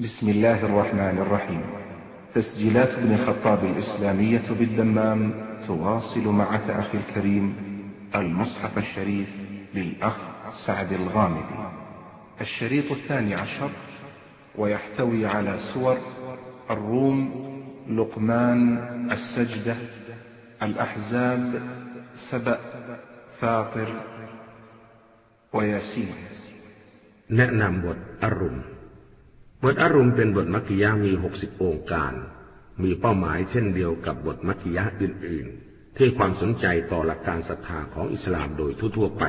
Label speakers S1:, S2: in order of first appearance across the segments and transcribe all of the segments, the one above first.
S1: بسم الله الرحمن الرحيم تسجيلات ابن الخطاب الإسلامية بالدمام تواصل مع أخي الكريم المصحف الشريف للأخ سعد الغامدي الشريط الثاني عشر ويحتوي على سور الروم لقمان السجدة الأحزاب سبأ فاطر وياسين
S2: แนะนำบทอรุณ บทอรุณเป็นบทมัคคิยะมีหกสิบองค์การ มีเป้าหมายเช่นเดียวกับบทมัคคิยะอื่น ๆ ที่ความสนใจต่อหลักการศรัทธาของอิสลามโดยทั่ว ๆ ไป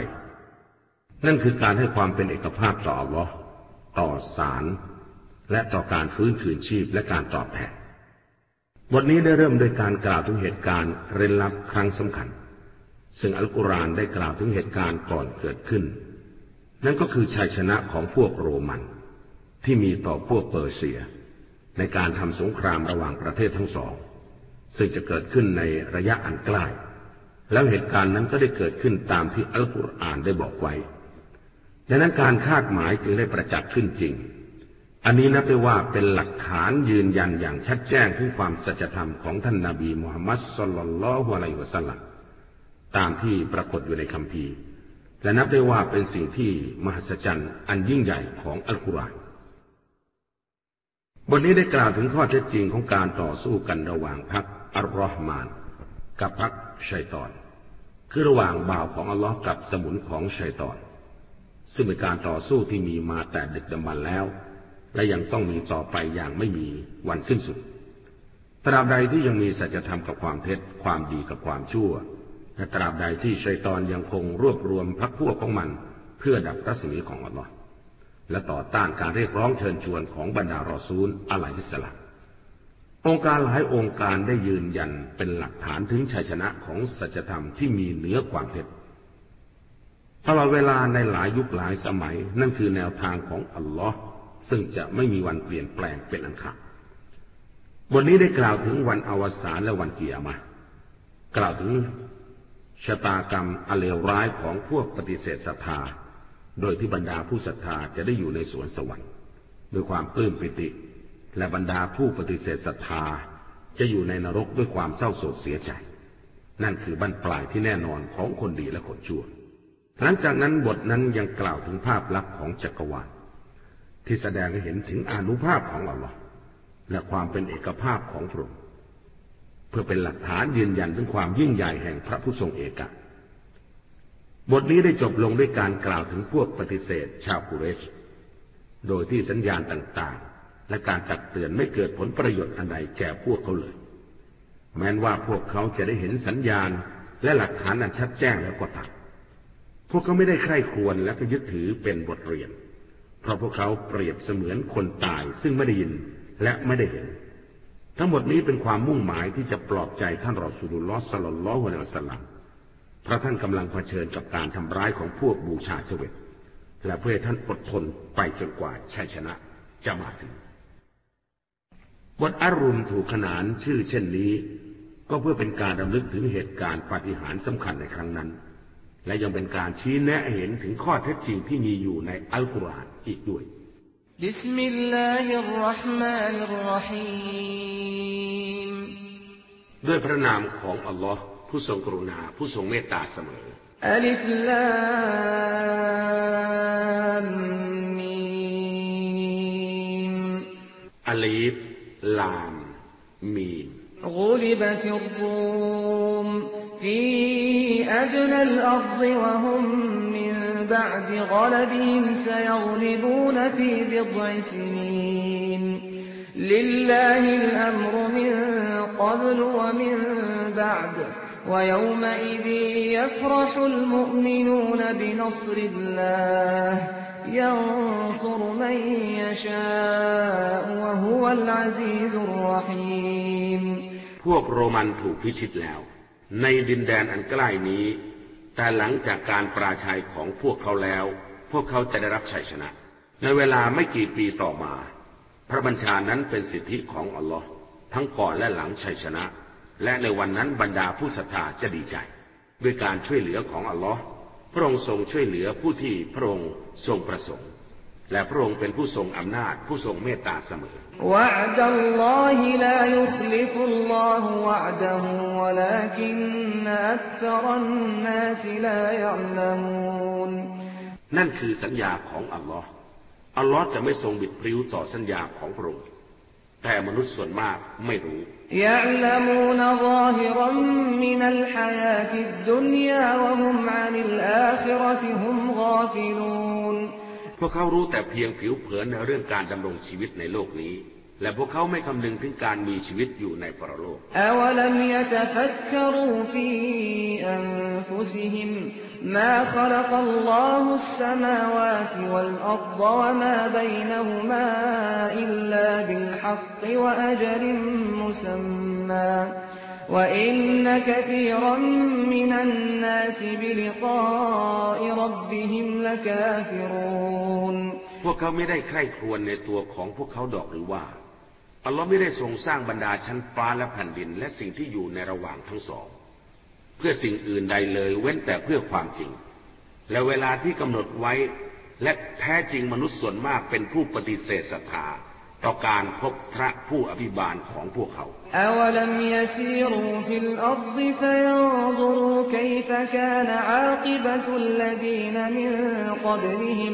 S2: นั่นคือการให้ความเป็นเอกภาพต่ออัลลอฮ์ต่อสารและต่อการฟื้นคืนชีพและการตอบแทนบทนี้ได้เริ่มโดยการกล่าวถึงเหตุการณ์เร้นลับครั้งสำคัญ ซึ่งอัลกุรอานได้กล่าวถึงเหตุการณ์ก่อนเกิดขึ้น นั่นก็คือชัยชนะของพวกโรมัน ที่มีต่อพวกเปอร์เซีย ในการทำสงครามระหว่างประเทศทั้งสอง ซึ่งจะเกิดขึ้นในระยะอันใกล้แล้วเหตุการณ์นั้นก็ได้เกิดขึ้นตามที่อัลกุรอานได้บอกไว้ดังนั้นการคาดหมายจึงได้ประจักษ์ขึ้นจริง อันนี้นับได้ว่าเป็นหลักฐานยืนยันอย่างชัดแจ้งถึงความสัจธรรมของท่านนาบีมุฮัมมัดสุลลัลลอฮุอะลัยฮิวะสัลลัมตามที่ปรากฏอยู่ในคัมภีร์ และนับได้ว่าเป็นสิ่งที่มหัศจรรย์อันยิ่งใหญ่ของอัลกุรอาน บทนี้ได้กล่าวถึงข้อเท็จจริงของการต่อสู้กันระหว่างพรรคอัลลอฮ์มาน กับพรรคชัยตอน คือระหว่างบ่าวของอัลลอฮ์กับสมุนของชัยตอน ซึ่งเป็นการต่อสู้ที่มีมาแต่ดึกดำบรรแล้ว และยังต้องมีต่อไปอย่างไม่มีวันสิ้นสุดตราบใดที่ยังมีสัจธรรมกับความเท็จความดีกับความชั่วและตราบใดที่ชัยตอนยังคงรวบรวมพรรคพวกของมัน เพื่อดับรัศมีของอัลลอฮ์ และต่อต้านการเรียกร้องเชิญชวนของบรรดารอซูลอะลัยฮิสลามองค์การหลายองค์การได้ยืนยันเป็นหลักฐานถึงชัยชนะของสัจธรรมที่มีเหนือความเท็จตลอดเวลาในหลายยุคหลายสมัย นั่นคือแนวทางของอัลลอฮ์ซึ่งจะไม่มีวันเปลี่ยนแปลงเป็นอันขาดบทนี้ได้กล่าวถึงวันอวสานและวันเกียรมากล่าวถึงชะตากรรมอเลวร้ายของพวกปฏิเสธศรัทธา โดยที่บรรดาผู้ศรัทธาจะได้อยู่ในสวนสวรรค์ด้วยความปลื้มปิติ และบรรดาผู้ปฏิเสธศรัทธาจะอยู่ในนรกด้วยความเศร้าโศกเสียใจ นั่นคือบั้นปลายที่แน่นอนของคนดีและคนชั่ว หลังจากนั้นบทนั้นยังกล่าวถึงภาพลักษณ์ของจักรวาลที่แสดงให้เห็นถึงอนุภาพของอัลลอฮ์และความเป็นเอกภาพของพระองค์เพื่อเป็นหลักฐานยืนยันถึงความยิ่งใหญ่แห่งพระผู้ทรงเอกะ บทนี้ได้จบลงด้วยการกล่าวถึงพวกปฏิเสธชาวกุเรช โดยที่สัญญาณต่างๆ และการตักเตือนไม่เกิดผลประโยชน์อันใดแก่พวกเขาเลย แม้นว่าพวกเขาจะได้เห็นสัญญาณและหลักฐานอันชัดแจ้งแล้วก็ตามพวกเขาไม่ได้ใคร่ควรและก็ยึดถือเป็นบทเรียน เพราะพวกเขาเปรียบเสมือนคนตายซึ่งไม่ได้ยินและไม่ได้เห็น ทั้งหมดนี้เป็นความมุ่งหมายที่จะปลอบใจท่านรอสูลุลลอสลลลอฮุอะลัยฮิวะสัลลัม พระท่านกำลังเผชิญกับการทำร้ายของพวกบูชาเจวิตและเพื่อให้ท่านอดทนไปจนกว่าชัยชนะจะมาถึงบทอารุณถูกขนานชื่อเช่นนี้ ก็เพื่อเป็นการรำลึกถึงเหตุการณ์ปาฏิหาริย์สำคัญในครั้งนั้น และยังเป็นการชี้แนะเห็นถึงข้อเท็จจริงที่มีอยู่ในอัลกุรอานอีกด้วยบิبسم الله الرحمن الرحيمด้วยพระนามของอัลลอฮ์ ผู้ทรงกรุณาผู้ทรงเมตตาเสมออัลิฟลามมีมอัลิฟลามมีม غلبت الروم في أدنى الأرض وهم من بعد غلبهم سيغلبون في بضع سنين لله الأمر من قبل ومن بعد ويومئذ يفرح المؤمنون بنصر الله ينصر من يشاء وهو العزيز الرحيم พวกโรมันถูกพิชิตแล้ว ในดินแดนอันใกล้นี้ แต่หลังจากการปราชัยของพวกเขาแล้ว พวกเขาจะได้รับชัยชนะ ในเวลาไม่กี่ปีต่อมา พระบัญชานั้นเป็นสิทธิของอัลลอฮ์ทั้งก่อนและหลังชัยชนะ และในวันนั้นบรรดาผู้ศรัทธาจะดีใจ ด้วยการช่วยเหลือของอัลลอฮ์พระองค์ทรงช่วยเหลือผู้ที่พระองค์ทรงประสงค์ และพระองค์เป็นผู้ทรงอำนาจผู้ทรงเมตตาเสมอ
S3: وعد الله لا يخلف الله وعده ولكن أكثر الناس لا يعلمون
S2: นั่นคือสัญญาของอัลลอฮ์อัลลอฮ์จะไม่ทรงบิดพริ้วต่อสัญญาของพระองค์ แต่มนุษย์ส่วนมากไม่รู้
S3: يعلمون ظاهرا من الحياة الدنيا وهم عن الآخرة هم غافلون
S2: พวกเขารู้แต่เพียงผิวเผินในเรื่องการดำรงชีวิตในโลกนี้ และพวกเขาไม่คำนึงถึงการมีชีวิตอยู่ในปรโลก
S3: أولم يتفكروا في أنفسهم ما خلق الله السماوات والأرض وما بينهما إلا بالحق وأجل مسمى وإن كثيرا من الناس بلقاء ربهم لكافرون
S2: พวกเขาไม่ได้ใคร่ครวญในตัวของพวกเขาดอกหรือว่า อัลลอฮ์ไม่ได้ทรงสร้างบรรดาชั้นฟ้าและแผ่นดิน และสิ่งที่อยู่ในระหว่างทั้งสอง เพื่อสิ่งอื่นใดเลยเว้นแต่เพื่อความจริง และเวลาที่กำหนดไว้ และแท้จริงมนุษย์ส่วนมากเป็นผู้ปฏิเสธศรัทธาต่อการพบพระผู้อภิบาลของพวกเขา
S3: أولم يسيروا في الأرض فينظروا كيف كان عاقبة الذين من قبلهم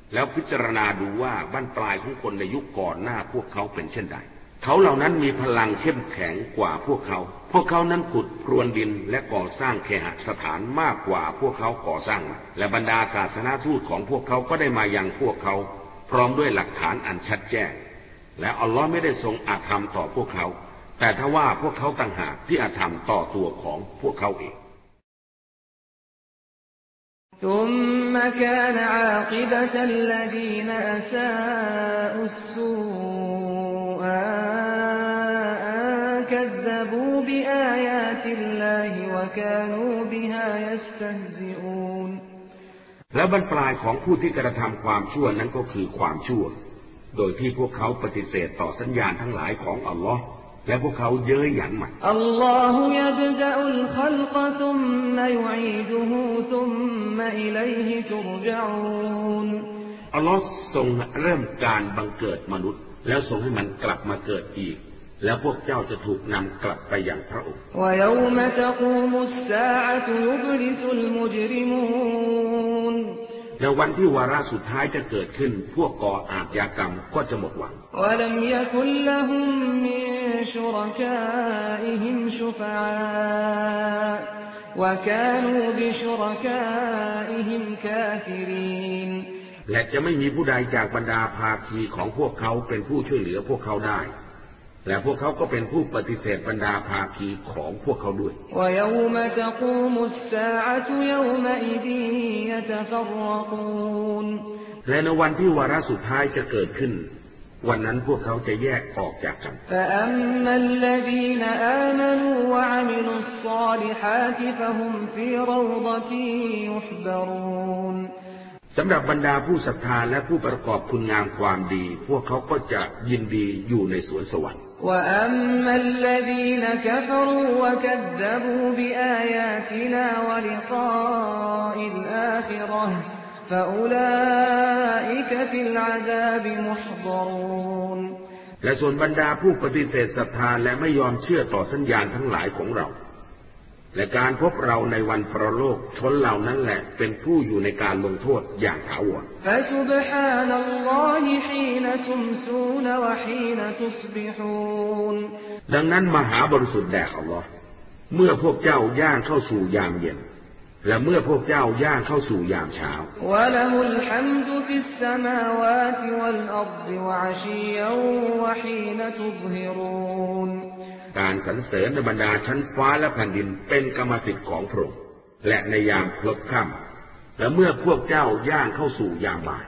S2: แล้วพิจารณาดูว่าบ้านปลายของคนในยุคก่อนหน้าพวกเขาเป็นเช่นใด เขาเหล่านั้นมีพลังเข้มแข็งกว่าพวกเขา พวกเขานั้นขุดพรวนดินและก่อสร้างเคหสถานมากกว่าพวกเขาก่อสร้างมาและบรรดาศาสนาทูตของพวกเขาก็ได้มายังพวกเขา พร้อมด้วยหลักฐานอันชัดแจ้ง และอัลลอฮ์ไม่ได้ทรงอาธรรมต่อพวกเขา แต่ถ้าว่าพวกเขาต่างหากที่อาธรรมต่อตัวของพวกเขาเอง
S3: ثم كان عاقبة الذين أساءوا السوء أن كذبوا بآيات الله وكانوا بها يستهزئون
S2: แล้วบรรปลายของผู้ที่กระทำความชั่วนั้นก็คือความชั่ว โดยที่พวกเขาปฏิเสธต่อสัญญาณทั้งหลายของอัลลอฮ์ และพวกเขาเย้ยหยันมัน
S3: الله يبدأ الخلق ثم يعيده ثم إليه ترجعون
S2: อัลลอฮ์ทรงเริ่มการบังเกิดมนุษย์ แล้วทรงให้มันกลับมาเกิดอีก แล้วพวกเจ้าจะถูกนำกลับไปอย่างพระองค์
S3: ويوم تقوم الساعة يبلس المجرمون
S2: ในวันที่วาระสุดท้ายจะเกิดขึ้น พวกก่ออาญากรรมก็จะหมดหวังและจะไม่มีผู้ใดจากบรรดาภาคีของพวกเขาเป็นผู้ช่วยเหลือพวกเขาได้ และพวกเขาก็เป็นผู้ปฏิเสธบรรดาภาคีของพวกเขาด้วย และในวันที่วาระสุดท้ายจะเกิดขึ้น วันนั้นพวกเขาจะแยกออกจากกัน
S3: แต่
S2: สำหรับบรรดาผู้ศรัทธาและผู้ประกอบคุณงามความดี พวกเขาก็จะยินดีอยู่ในสวนสวรรค์และส่วนบรรดาผู้ปฏิเสธศรัทธาและไม่ยอมเชื่อต่อสัญญาณทั้งหลายของเรา และการพบเราในวันประโลกชนเหล่านั้นแหละเป็นผู้อยู่ในการลงโทษอย่างถาวรดังนั้นมหาบริสุทธิ์แด่อัลลอฮ์เมื่อพวกเจ้าย่างเข้าสู่ยามเย็น และเมื่อพวกเจ้าย่างเข้าสู่ยามเช้า
S3: และ
S2: การสรรเสริญบรรดาชั้นฟ้าและแผ่นดินเป็นกรรมสิทธิ์ของพระองค์และในยามพลบค่ำและเมื่อพวกเจ้าย่างเข้าสู่ยามบ่าย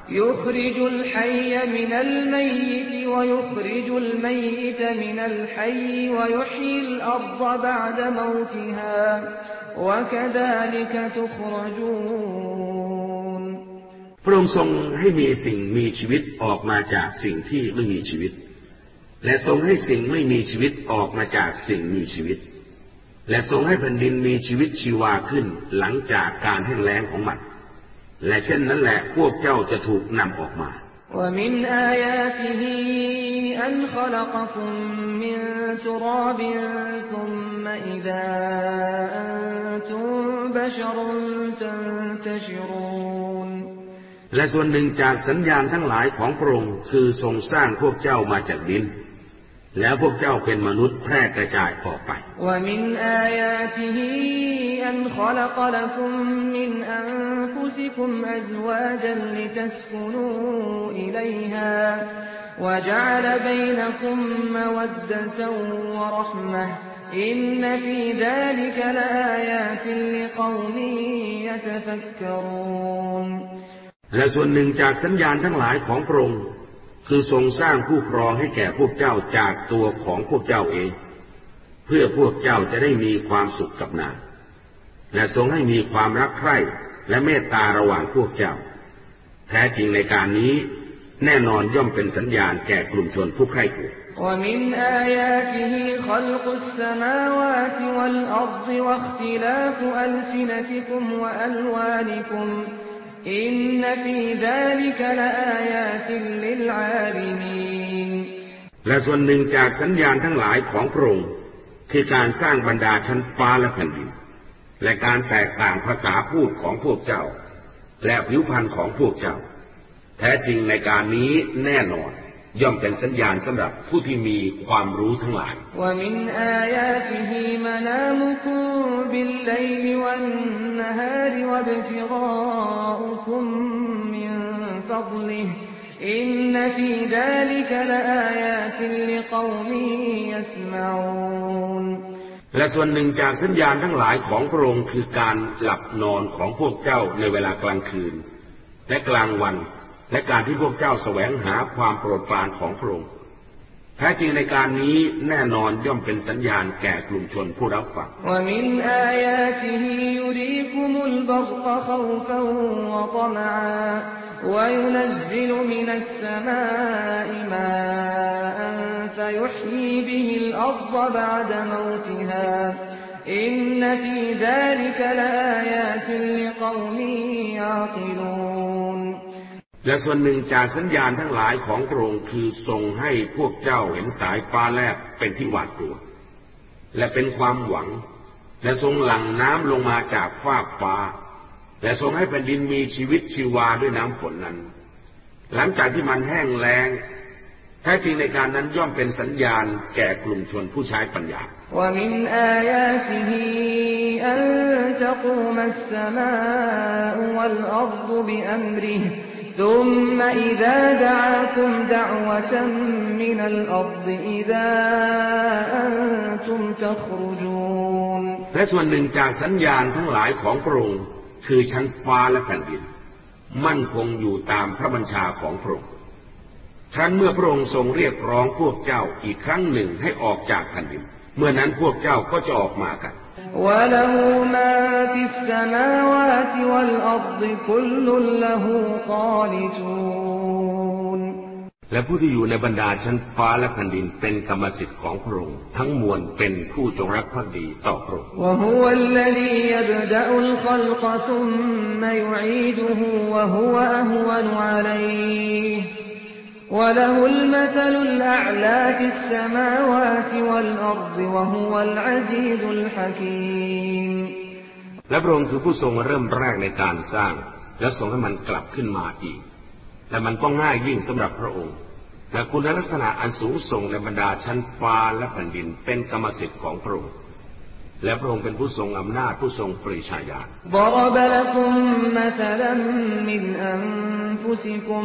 S2: พระองค์ทรงให้มีสิ่งมีชีวิตออกมาจากสิ่งที่ไม่มีชีวิต และทรงให้สิ่งไม่มีชีวิตออกมาจากสิ่งมีชีวิต และทรงให้แผ่นดินมีชีวิตชีวาขึ้นหลังจากการแห้งแล้งของมัน และเช่นนั้นแหละพวกเจ้าจะถูกนำออกมา
S3: ومن آياته أن خلقكم من تراب ثم إذا أنتم بشر تنتشرون
S2: และส่วนหนึ่งจากสัญญาณทั้งหลายของพระองค์คือทรงสร้างพวกเจ้ามาจากดิน แล้วพวกเจ้าเป็นมนุษย์แพร่กระจายออกไป
S3: ومن آياته أن خلق لكم من أنفسكم أزواجا لتسكنوا إليها وجعل بينكم مودة ورحمة إن في ذلك لآيات لقومยะตฟักกรูน
S2: และส่วนหนึ่งจากสัญญาณทั้งหลายของพระองค์ คือทรงสร้างคู่ครองให้แก่พวกเจ้าจากตัวของพวกเจ้าเอง เพื่อพวกเจ้าจะได้มีความสุขกับนางและทรงให้มีความรักใคร่และเมตตาระหว่างพวกเจ้า แท้จริงในการนี้แน่นอนย่อมเป็นสัญญาณแก่กลุ่มชนผู้ใคร่กลัว
S3: ومن آياته خلق السماوات والأرض واختلاف ألسنتكم وألوانكم อินนฟีดาลิกลาอายาติลิลอาลิมีน
S2: และส่วนหนึ่งจากสัญญาณทั้งหลายของพระองค์คือการสร้างบรรดาชั้นฟ้าและแผ่นดิน และการแตกต่างภาษาพูดของพวกเจ้า และผิวพรรณของพวกเจ้า แท้จริงในการนี้แน่นอน ย่อมเป็นสัญญาณสำหรับผู้ที่มีความรู้ทั้งหลาย และส่วนหนึ่งจากสัญญาณทั้งหลายของพระองค์คือการหลับนอนของพวกเจ้าในเวลากลางคืน และกลางวัน และการที่พวกเจ้าแสวงหาความโปรดปรานของพระองค์แท้จริงในการนี้แน่นอนย่อมเป็นสัญญาณแก่กลุ่มชนผู้รับฟัง
S3: อินนฟีซาลิกลาอายาติลิกอมีอากิลูน
S2: และส่วนหนึ่งจากสัญญาณทั้งหลายของพระองค์คือทรงให้พวกเจ้าเห็นสายฟ้าแลบเป็นที่หวาดกลัว และเป็นความหวัง และทรงหลั่งน้ำลงมาจากฟากฟ้า และทรงให้แผ่นดินมีชีวิตชีวาด้วยน้ำฝนนั้น หลังจากที่มันแห้งแล้งแท้จริงในการนั้นย่อมเป็นสัญญาณแก่กลุ่มชนผู้ใช้ปัญญา
S3: ومن آياته أن تقوم السماء والأرض بأمره ثم إذا دعاكم دعوة من الأرض إذا أنتم تخرجون
S2: และส่วนหนึ่งจากสัญญาณทั้งหลายของพระองค์คือชั้นฟ้าและแผ่นดิน มั่นคงอยู่ตามพระบัญชาของพระองค์ครั้นเมื่อพระองค์ทรงเรียกร้องพวกเจ้าอีกครั้งหนึ่งให้ออกจากแผ่นดิน เมื่อนั้นพวกเจ้าก็จะออกมากัน
S3: وله ما في السماوات والأرض كل له قانتون
S2: และผู้ที่อยู่ในบรรดาชั้นฟ้าและแผ่นดินเป็นกรรมสิทธิ์ของพระองค์ทั้งมวลเป็นผู้จงรักภักดีต่อพระองค์
S3: وهو الذي يبدأ وله المثل الأعلى في السماوات والأرض وهو العزيز الحكيم
S2: และพระองค์คือผู้ทรงเริ่มแรกในการสร้าง และทรงให้มันกลับขึ้นมาอีก และมันก็ง่ายยิ่งสำหรับพระองค์ และคุณลักษณะอันสูงส่งในบรรดาชั้นฟ้าและแผ่นดินเป็นกรรมสิทธิ์ของพระองค์ และพระองค์เป็นผู้ทรงอำนาจผู้ทรงปริชาญาณ
S3: ضرب لكم مثلا من أنفسكم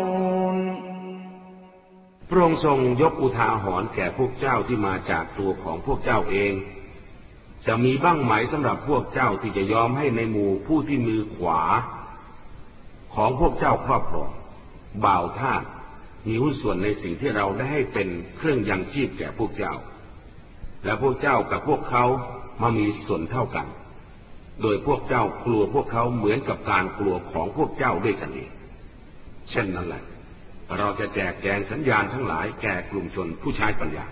S2: พระองค์ทรงยกอุทาหรณ์แก่พวกเจ้าที่มาจากตัวของพวกเจ้าเอง จะมีบ้างไหมสำหรับพวกเจ้าที่จะยอมให้ในหมู่ผู้ที่มือขวา ของพวกเจ้าครอบครองบ่าวท่ามีหุ้นส่วนในสิ่งที่เราได้ให้เป็นเครื่องยังชีพแก่พวกเจ้า และพวกเจ้ากับพวกเขามามีส่วนเท่ากัน โดยพวกเจ้ากลัวพวกเขาเหมือนกับการกลัวของพวกเจ้าด้วยกันเองเช่นนั้นแหละ เราจะแจกแจงสัญญาณทั้งหลายแก่กลุ่มชนผู้ใช้ปัญญา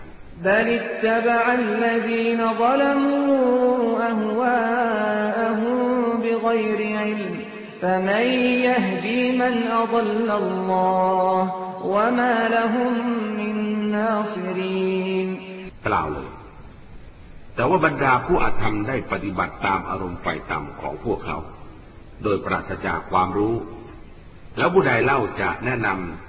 S2: เปล่าเลย แต่ว่าบรรดาผู้อาธรรมได้ปฏิบัติตามอารมณ์ไฟต่ำของพวกเขา โดยปราศจากความรู้ แล้วผู้ใดเล่าจะแนะนำ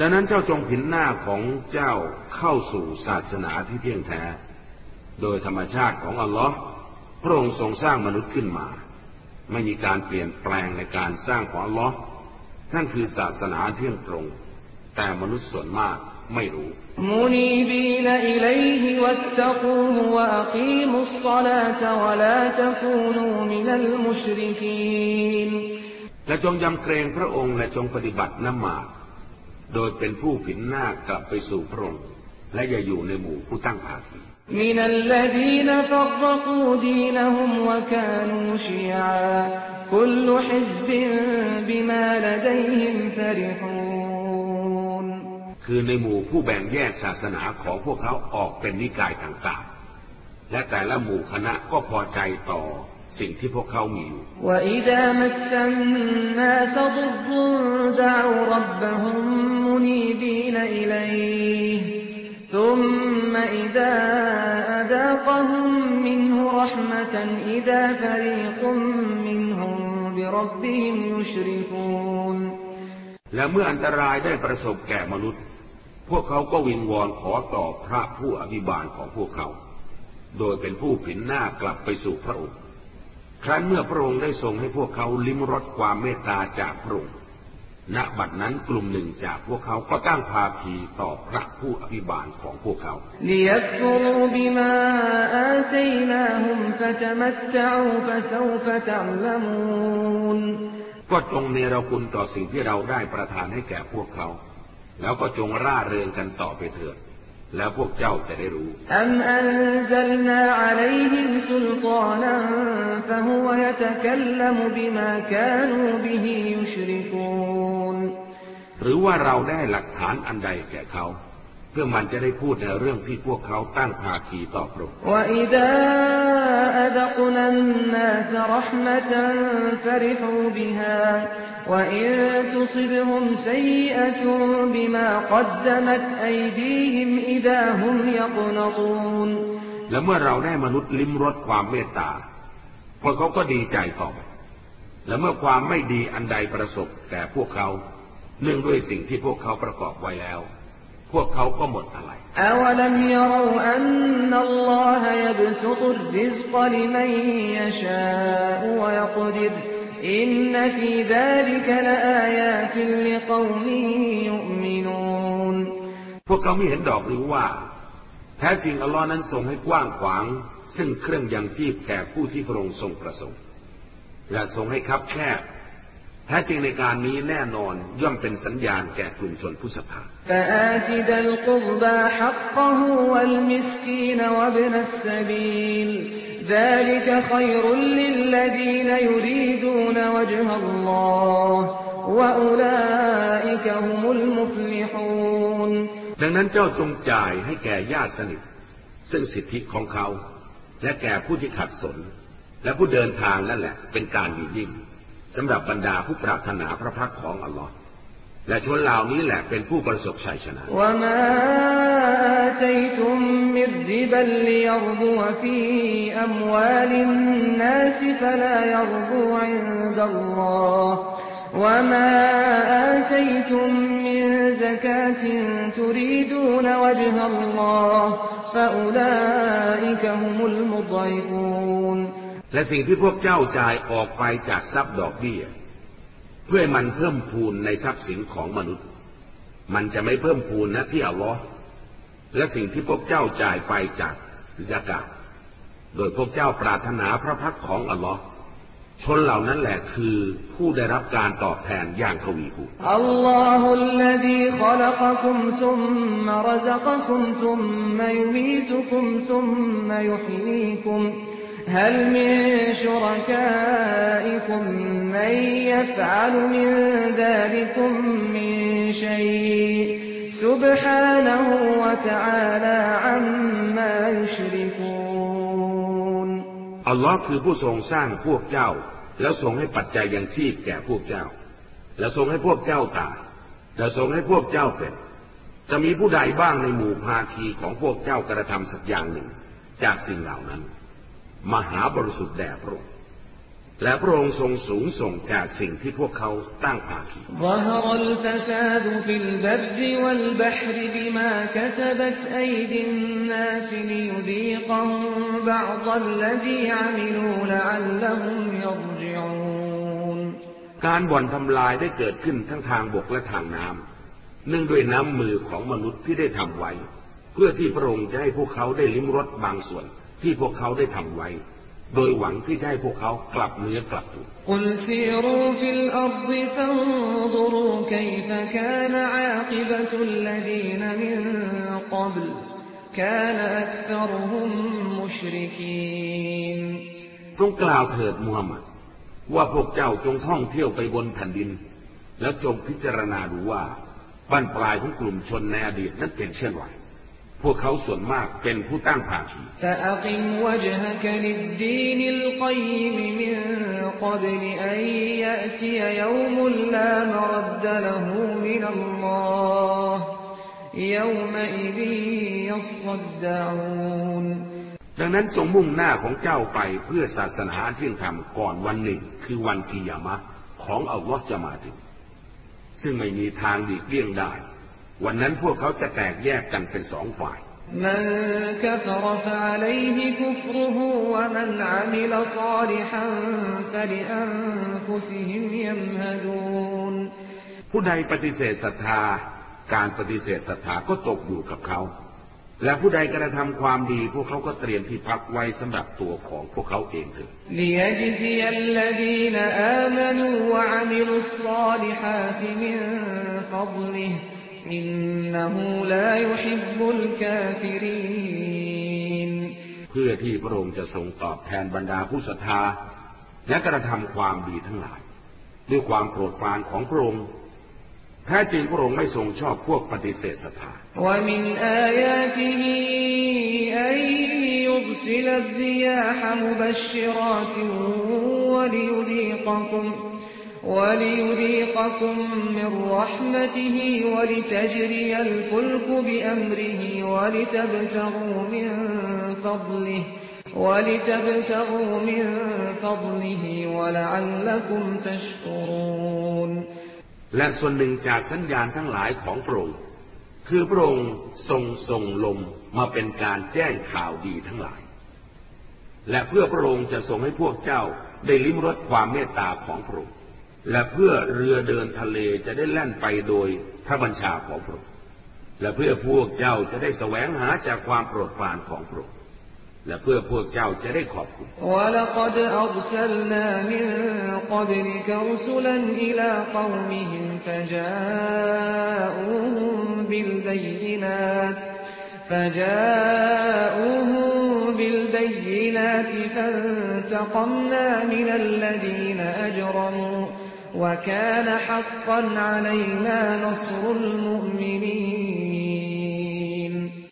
S2: ดังนั้นเจ้าจงผินหน้าของเจ้าเข้าสู่ศาสนาที่เที่ยงแท้ โดยธรรมชาติของอัลลอฮ์พระองค์ทรงสร้างมนุษย์ขึ้นมา ไม่มีการเปลี่ยนแปลงในการสร้างของอัลลอฮ์นั่นคือศาสนาเที่ยงตรง แต่มนุษย์ส่วนมากไม่รู้
S3: มุนีบีนอิลัยฮิวัตตะกูวะอักีมุสศลาตวะลาตะกูนูมินัลมุชริกีน
S2: และจงยำเกรงพระองค์และจงปฏิบัตินมาด โดยเป็นผู้ผินหน้ากลับไปสู่พระองค์และอย่าอยู่ในหมู่ผู้ตั้งภาคี
S3: มินัลลดีนฟัรกูดีนฮุมวะกานูชิยา
S2: คุ
S3: ลฮิซบิบิมาลดัยฮิมฟริฮู
S2: คือในหมู่ผู้แบ่งแยกศาสนาของพวกเขาออกเป็นนิกายต่างๆ และแต่ละหมู่คณะก็พอใจต่อ สิ่งที่พวกเขามีอยู่และเมื่ออันตรายได้ประสบแก่มนุษย์ พวกเขาก็วิงวอนขอต่อพระผู้อภิบาลของพวกเขา โดยเป็นผู้ผินหน้ากลับไปสู่พระองค์ ครั้นเมื่อพระองค์ได้ทรงให้พวกเขาลิ้มรสความเมตตาจากพระองค์ ณ บัดนั้นกลุ่มหนึ่งจากพวกเขาก็ตั้งภาคีต่อพระผู้อภิบาลของพวกเขาก็จงเนรคุณต่อสิ่งที่เราได้ประทานให้แก่พวกเขา แล้วก็จงร่าเริงกันต่อไปเถิด แล้วพวกเจ้าจะได้รู้หรือว่าเราได้หลักฐานอันใดแก่เขา พื่อมันจะได้พูดในเรื่องที่พวกเขาตั้งภาคีต่อพระองค์และเมื่อเราได้มนุษย์ลิ้มรสความเมตตา พวกเขาก็ดีใจต่อ และเมื่อความไม่ดีอันใดประสบแต่พวกเขา เนื่องด้วยสิ่งที่พวกเขาประกอบไว้แล้ว วกเขาก็หมดอะไร
S3: أولم يروا أن الله يبسط الرزق لمن يشاء ويقدر إن في ذلك لآيات لقوم يؤمنون
S2: พวกเขาไม่เห็นดอกหรือว่า แท้จริงอัลลอฮ์นั้นทรงให้กว้างขวาง ซึ่งเครื่องยังชีพแก่ผู้ที่พระองค์ทรงประสงค์ และทรงให้คับแคบ แท้จริงในการนี้แน่นอนย่อมเป็นสัญญาณแก่กลุ่มชนผู้ศรัทธาดังนั้นเจ้าจงจ่ายให้แก่ญาติสนิท ซึ่งสิทธิของเขา และแก่ผู้ที่ขัดสน และผู้เดินทางนั่นแหละ เป็นการดียิ่ง สำหรับบรรดาผู้ปรารถนาพระพักของอัลลอฮ์และชนเหล่านี้แหละเป็นผู้ประสบชัยชนะ
S3: وما آتيتم من ربا ليربو في أموال الناس فلا يربو عند الله وما آتيتم من زكاة تريدون وجه الله فأولئك هم المضعفون
S2: และสิ่งที่พวกเจ้าจ่ายออกไปจากทรัพย์ดอกเบี้ย เพื่อมันเพิ่มพูนในทรัพย์สินของมนุษย์ มันจะไม่เพิ่มพูนนะที่อัลลอฮ์และสิ่งที่พวกเจ้าจ่ายไปจากยากาศโดยพวกเจ้าปรารถนาพระพักของอัลลอฮ์ชนเหล่านั้นแหละคือผู้ได้รับการตอบแทนอย่างทวีคูณ
S3: อัลลอฮุลลซีขลักคุมซุมมารซักคุมซุมมายุมีตุคุมซุมมายุฮีคุม هل من شركائكم من يفعل من ذلكم من شيء سبحانه وتعالى عما يشركون
S2: อัลลอฮ์คือผู้ทรงสร้างพวกเจ้า แล้วทรงให้ปัจจัยยังชีพแก่พวกเจ้า แล้วทรงให้พวกเจ้าตายแล้วทรงให้พวกเจ้าเป็น จะมีผู้ใดบ้างในหมู่ภาคีของพวกเจ้ากระทำสักอย่างหนึ่ง จากสิ่งเหล่านั้น มหาบริสุทธิ์แด่พระองค์และพระองค์ทรงสูงส่งจากสิ่งที่พวกเขาตั้งภาคีการบ่อนทำลายได้เกิดขึ้นทั้งทางบกและทางน้ำเนื่องด้วยน้ำมือของมนุษย์ที่ได้ทำไว้ เพื่อที่พระองค์จะให้พวกเขาได้ลิ้มรสบางส่วน ที่พวกเขาได้ทำไว้ โดยหวังที่จะให้พวกเขากลับเนื้อกลับตัว
S3: ต้
S2: องกล่าวเถิดมูฮัมมัดว่าพวกเจ้าจงท่องเที่ยวไปบนแผ่นดิน แล้วจงพิจารณาดูว่าบ้านปลายของกลุ่มชนในอดีตนั้นเป็นเช่นไร พวกเขาส่วนมากเป็นผู้ตั้งภาคีดังนั้นจงมุ่งหน้าของเจ้าไปเพื่อศาสนาที่ยงธรรมก่อนวันหนึ่งคือวันกิยามะของอัลลอฮ์จะมาถึง ซึ่งไม่มีทางหลีกเลี่ยงได้ วันนั้นพวกเขาจะแตกแยกกันเป็นสองฝ่าย
S3: من كفر فعليه كفره ومن عمل صالحا فلأنفسهم يمهدون
S2: ผู้ใดปฏิเสธศรัทธา การปฏิเสธศรัทธาก็ตกอยู่กับเขา และผู้ใดกระทำความดี พวกเขาก็เตรียมที่พักไว้สำหรับตัวของพวกเขาเองเถิด เพื่อที่พระองค์จะทรงตอบแทนบรรดาผู้ศรัทธา และกระทำความดีทั้งหลาย ด้วยความโปรดปรานของพระองค์แท้จริงพระองค์ไม่ทรงชอบพวกปฏิเสธศรัทธา
S3: وليذيقكم وليذيقكم من رحمته ولتجري الفلك بأمره ولتبتغوا من فضله ولتبتغوا من فضله ولعلكم تشكرون
S2: และส่วนหนึ่งจากสัญญาณทั้งหลายของพระองค์คือพระองค์ทรงส่งลมมาเป็นการแจ้งข่าวดีทั้งหลาย และเพื่อพระองค์จะทรงให้พวกเจ้าได้ลิ้มรสความเมตตาของพระองค์ และเพื่อเรือเดินทะเลจะได้แล่นไปโดยพระบัญชาของพระองค์และเพื่อพวกเจ้าจะได้แสวงหาจากความโปรดปรานของพระองค์และเพื่อพวกเจ้าจะได้ขอบคุณ
S3: ولقد أرسلنا من قبلك رسلا إلى قومهم فجاءوهم بالبينات فجاءوهم بالبينات فانتقمنا من الذين أجرموا وكان حقا علينا نصر المؤمنين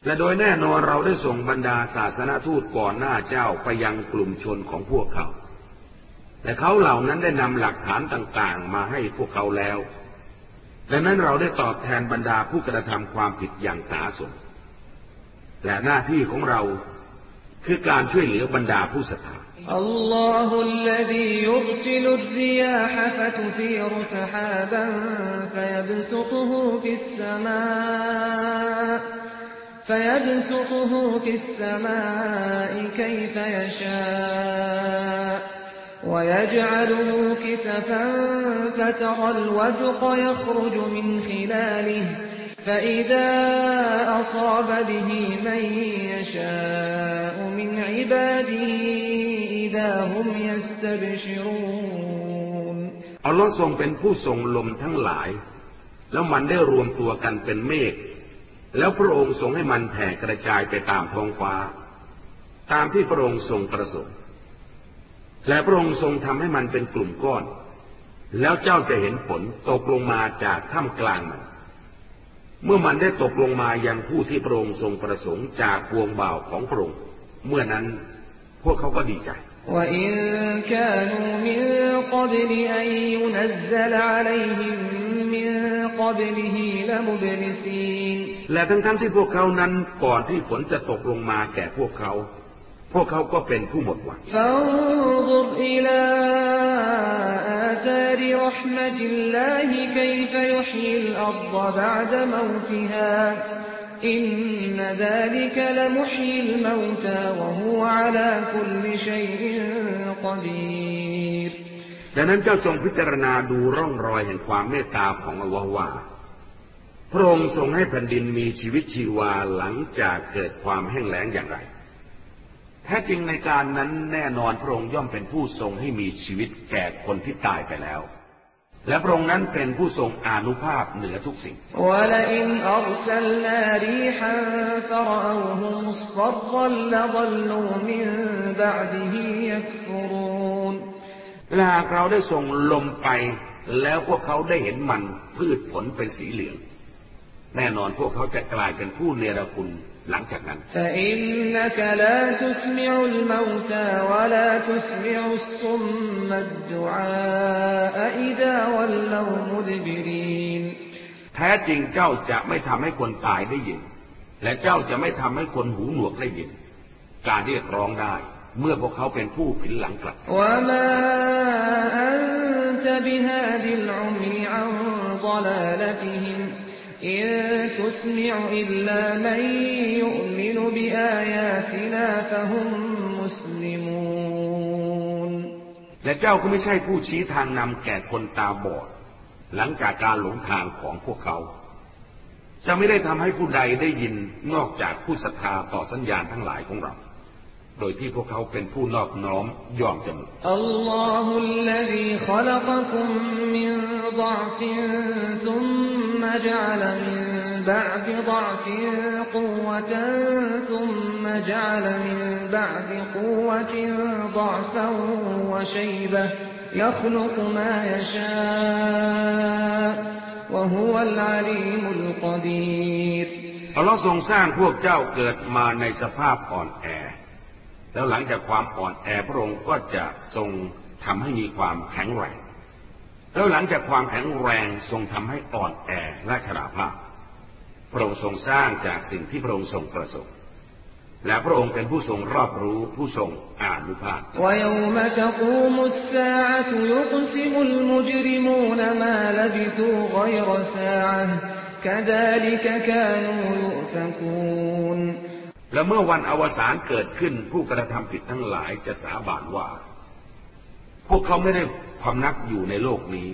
S2: และโดยแน่นอนเราได้ส่งบรรดาศาสนาทูตก่อนหน้าเจ้าไปยังกลุ่มชนของพวกเขา และเขาเหล่านั้นได้นำหลักฐานต่างๆ มาให้พวกเขาแล้วดังนั้นเราได้ตอบแทนบรรดาผู้กระทำความผิดอย่างสาสมและหน้าที่ของเราคือการช่วยเหลือบรรดาผู้ศรัทธา
S3: الله الذي يرسل الرياح فتثير سحابا فيبسطه في السماء فيبسطه في السماء كيف يشاء ويجعله كسفا فترى الودق يخرج من خلاله فإذا أصاب به من يشاء من عباده إذا هم يستبشرون
S2: อัลลอฮ์ทรงเป็นผู้ทรงลมทั้งหลาย แล้วมันได้รวมตัวกันเป็นเมฆ แล้วพระองค์ทรงให้มันแผ่กระจายไปตามท้องฟ้า ตามที่พระองค์ทรงประสงค์ และพระองค์ทรงทำให้มันเป็นกลุ่มก้อน แล้วเจ้าจะเห็นผลตกลงมาจากท่ามกลางมัน เมื่อมันได้ตกลงมายังผู้ที่พระองค์ทรงประสงค์จากพวงบ่าวของพระองค์ เมื่อนั้นพวกเขาก็ดีใจและทั้งๆทที่พวกเขานั้นก่อนที่ฝนจะตกลงมาแก่พวกเขา พวกเขาก็เป็นผู้หมดหวัง
S3: رحمة الله كيف يحيي الأرض بعد موتها إن ذلك لمحيي الموتى وهو على كل شيء قدير
S2: ดังนั้นเจ้าจงพิจารณาดูร่องรอยแห่งความเมตตาของอัลลอฮ์ว่า พระองค์ทรงให้แผ่นดินมีชีวิตชีวาหลังจากเกิดความแห้งแล้งอย่างไร แท้จริงในการนั้นแน่นอนพระองค์ย่อมเป็นผู้ทรงให้มีชีวิตแก่คนที่ตายไปแล้ว และพระองค์นั้นเป็นผู้ทรงอนุภาพเหนือทุกสิ่ง และหากเราได้ส่งลมไป แล้วพวกเขาได้เห็นมันพืชผลเป็นสีเหลือง แน่นอนพวกเขาจะกลายเป็นผู้เนรคุณ หลังจากนั้นแท้จริงเจ้าจะไม่ทำให้คนตายได้ยิน และเจ้าจะไม่ทำให้คนหูหนวกได้ยิน การเรียกร้องได้ เมื่อพวกเขาเป็นผู้ผินหลังกลับ
S3: และ
S2: และเจ้าก็ไม่ใช่ผู้ชี้ทางนำแก่คนตาบอด หลังจากการหลงทางของพวกเขา จะไม่ได้ทำให้ผู้ใดได้ยินนอกจากผู้ศรัทธาต่อสัญญาณทั้งหลายของเรา โดยที่พวกเขาเป็นผู้นอบน้อมยอมจำนน
S3: الله الذي خلقكم من ضعف ثم جعل من بعد ضعف قوة ثم جعل من بعد قوة ضعفا وشيبة يخلق ما يشاء وهو العليم القدير
S2: อัลลอฮ์ทรงสร้างพวกเจ้าเกิดมาในสภาพอ่อนแอ แล้วหลังจากความอ่อนแอพระองค์ก็จะทรงทำให้มีความแข็งแรง แล้วหลังจากความแข็งแรงทรงทำให้อ่อนแอและชราภาพ พระองค์ทรงสร้างจากสิ่งที่พระองค์ทรงประสงค์และพระองค์เป็นผู้ทรงรอบรู้ผู้ทรงอานุภาพ และเมื่อวันอวสานเกิดขึ้นผู้กระทำผิดทั้งหลายจะสาบานว่า พวกเขาไม่ได้ความนักอยู่ในโลกนี้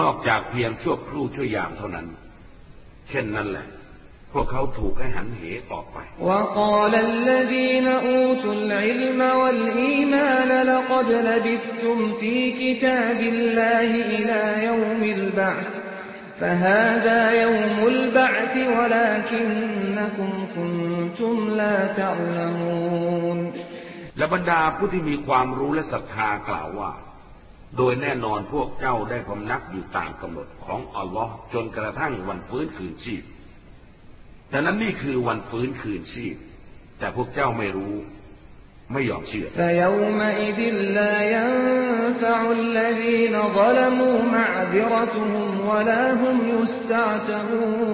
S2: นอกจากเพียงชั่วครู่ชั่วยามเท่านั้น เช่นนั้นแหละ พวกเขาถูกให้หันเหออกไป
S3: และ فهذا يوم البعث ولكنكم كنتم لا تعلمون
S2: และบรรดาผู้ที่มีความรู้และศรัทธากล่าวว่า โดยแน่นอนพวกเจ้าได้พำนักอยู่ตามกำหนดของอัลลอฮ์จนกระทั่งวันฟื้นคืนชีพดังนั้นนี่คือวันฟื้นคืนชีพ แต่พวกเจ้าไม่รู้ ไม่ยอมเชื่อ
S3: فيومئذ لا ينفع الذين ظلموا معذرتهم ولا هم يستعتبون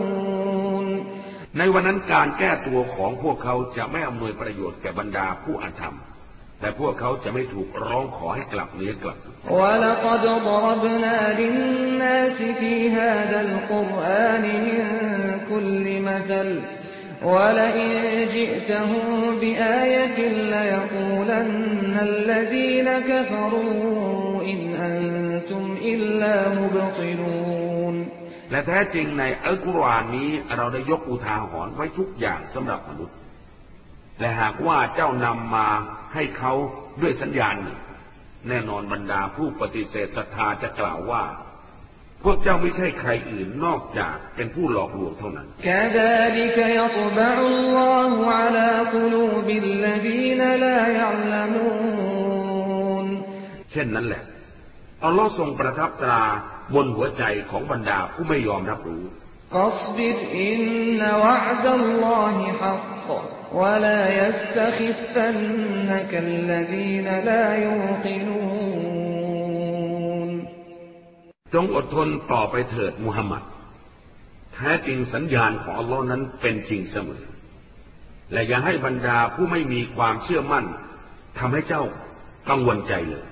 S2: ในวันนั้นการแก้ตัวของพวกเขาจะไม่อำนวยประโยชน์แก่บรรดาผู้อาธรรม แต่พวกเขาจะไม่ถูกร้องขอให้กลับเนื้อกลับตัว
S3: ولقد ضربنا للناس في هذا القرآن من كل مثل ولئن جئتهم بآية ليقولن الذين كفروا إن أنتم إلا مبطلون
S2: และแท้จริงในอัลกุรอานนี้เราได้ยกอุทาหรณ์ไว้ทุกอย่างสำหรับมนุษย์ และหากว่าเจ้านำมาให้เขาด้วยสัญญาณแน่นอนบรรดาผู้ปฏิเสธศรัทธาจะกล่าวว่า พวกเจ้าไม่ใช่ใครอื่นนอกจากเป็นผู้หลอกลวงเท่านั้นเช่นนั้นแหละอัลลอฮ์ทรงประทับตรา บนหัวใจของบรรดาผู้ไม่ยอมรับรู้
S3: فاصبر إن وعد الله حق ولا يستخفنك الذين لا يوقنون
S2: จงอดทนต่อไปเถิดมุฮัมมัด แท้จริงสัญญาณของอัลลอฮ์นั้นเป็นจริงเสมอ และอย่าให้บรรดาผู้ไม่มีความเชื่อมั่นทำให้เจ้ากังวลใจเลย